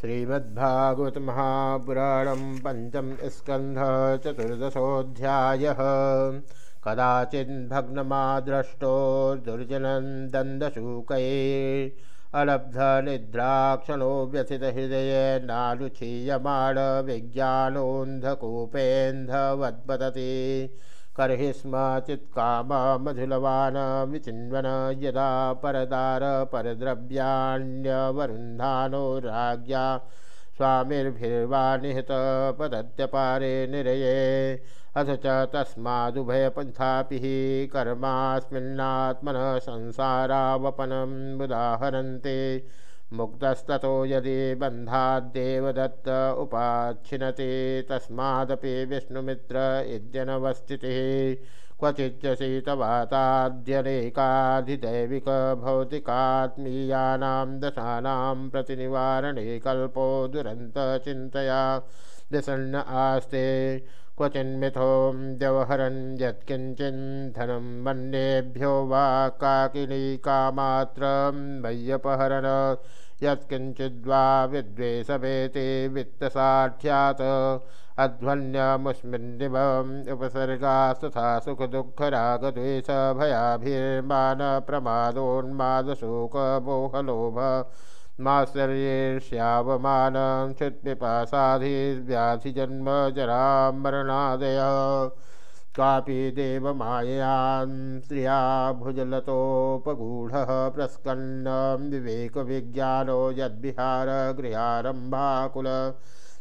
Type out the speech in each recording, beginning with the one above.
श्रीमद्भागवत महापुराण पंचम स्कंध चतुर्दशोध्याय कदाचिन्भग्नमाद्रष्टो दुर्जनन्दन्दशूकै अलब्धनिद्राक्षणो व्यथितहृदये नालुच्छीयमाण विज्ञानोन्धकूपेन्धवद्वदति कर्हि स्म चित्काम मधुलवान विचिन्वन यदा परदार परद्रव्याण्यवरुन्धानो राज्ञा स्वामिर्भिर्वा निहतपदत्यपारे निरये। अथ च तस्मादुभयपन्थापि कर्मास्मिन्नात्मनः संसारावपनम् उदाहरन्ते मुक्तस्ततो यदि बन्धाद्देवदत्त उपाच्छिनते तस्मादपि विष्णुमित्र इत्यनवस्थितिः क्वचिच्च शीतवाताद्यनेकाधिदैविकभौतिकात्मीयानां दशानां प्रतिनिवारणे कल्पो दुरन्तचिन्तया दिसन्न आस्ते क्वचिन्मिथो व्यवहरन् यत्किञ्चिन् धनं मन्येभ्यो वा काकिनीकामात्रं मय्यपहरन् यत्किञ्चिद्वा विद्वेषमेते वित्तसाढ्यात् अध्वन्यमुस्मिन्निवम् उपसर्गास्तथा सुखदुःखरागद्वेषभयाभिर्मानप्रमादोन्मादशोकमोहलोभ। मात्सर्येष्यावमानं क्षुत्पिपासाधिव्याधिजन्म जरामरणादय कापि देवमायां स्त्रिया भुजलतोपगूढः प्रस्कन्नं विवेकविज्ञानो यद्विहारगृहारम्भाकुल।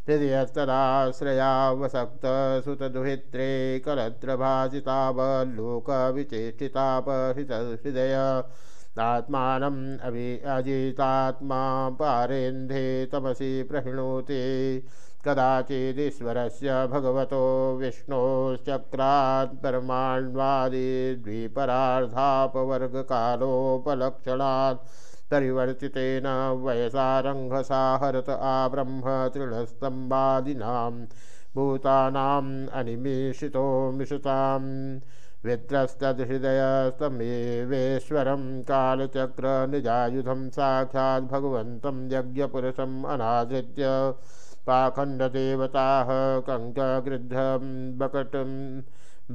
हृदयस्तदाश्रयावसक्तसुतदुहित्रे कलत्रभासितावल्लोकविचेष्टितापहृतहृदय आत्मानम् अभि अजितात्मा पारेन्धे तमसि प्रहिणोति। कदाचिदीश्वरस्य भगवतो विष्णोश्चक्रात् परमाण्वादिद्विपरार्धापवर्गकालोपलक्षणात् परिवर्तितेन वयसारङ्घसाहरत आब्रह्म तृणस्तम्भादीनां भूतानाम् अनिमीषितो मिषताम् वित्रस्तदहृदयस्तमेवेश्वरं कालचक्रनिजायुधं साक्षात् भगवन्तं यज्ञपुरुषम् अनादृत्य पाखण्डदेवताः कङ्कगृद्धं बकटं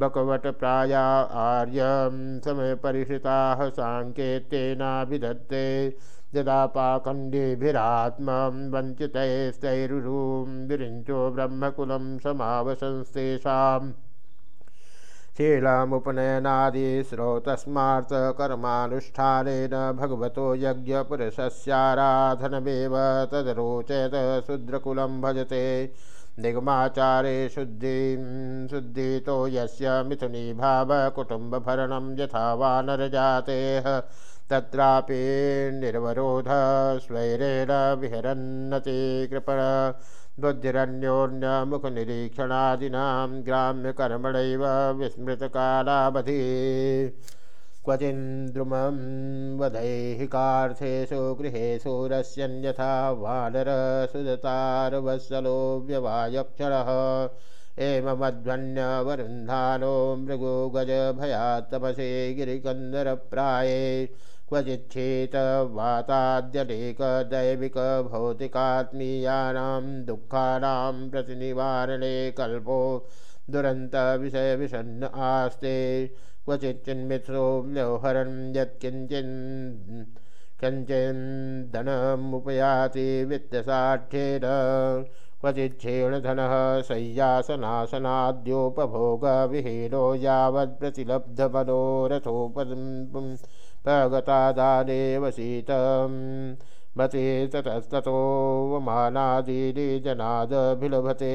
बकवटप्राया आर्यं समयपरिहृताः साङ्केत्येनाभिधत्ते यदा पाखण्डेभिरात्मं वञ्चितैस्तैरुरूं विरिञ्चो ब्रह्मकुलं समावशंस्तेषाम् शीलामुपनयनादिस्रोतस्मार्थकर्मानुष्ठानेन भगवतो यज्ञपुरुषस्याराधनमेव तदरोचयत शूद्रकुलं भजते। निगमाचारे शुद्धिं शुद्धितो यस्य मिथुनी भावकुटुम्बभरणं यथा वानरजातेः तत्रापि निर्वरोध स्वैरेण विहरन्नति कृपण। बुद्धिरन्योन्यमुखनिरीक्षणादीनां ग्राम्यकर्मणैव विस्मृतकालावधि। क्वचिन्द्रुमं वदैहिकार्थेषु गृहेषु रस्यन्यथा वानरसुदतारवत्सलो व्यवायक्षरः। एवमध्वन्यवरुन्धानो मृगो गजभयात्तपसे गिरिकन्दरप्राये क्वचिच्छीतवाताद्यनेकदैविकभौतिकात्मीयानां दुःखानां प्रतिनिवारणे कल्पो दुरन्तविषयविषण्ण आस्ते क्वचिच्चिन्मित्रो व्यवहरन् यत्किञ्चिन् कञ्चिन्दनमुपयाति वित्तसाठ्येन क्वचिच्छेणधनः शय्यासनासनाद्योपभोगविहीनो यावत्प्रतिलब्धमनोरथोपम् प्रगतादानेव शीतं मते ततस्ततो जनादभिलभते।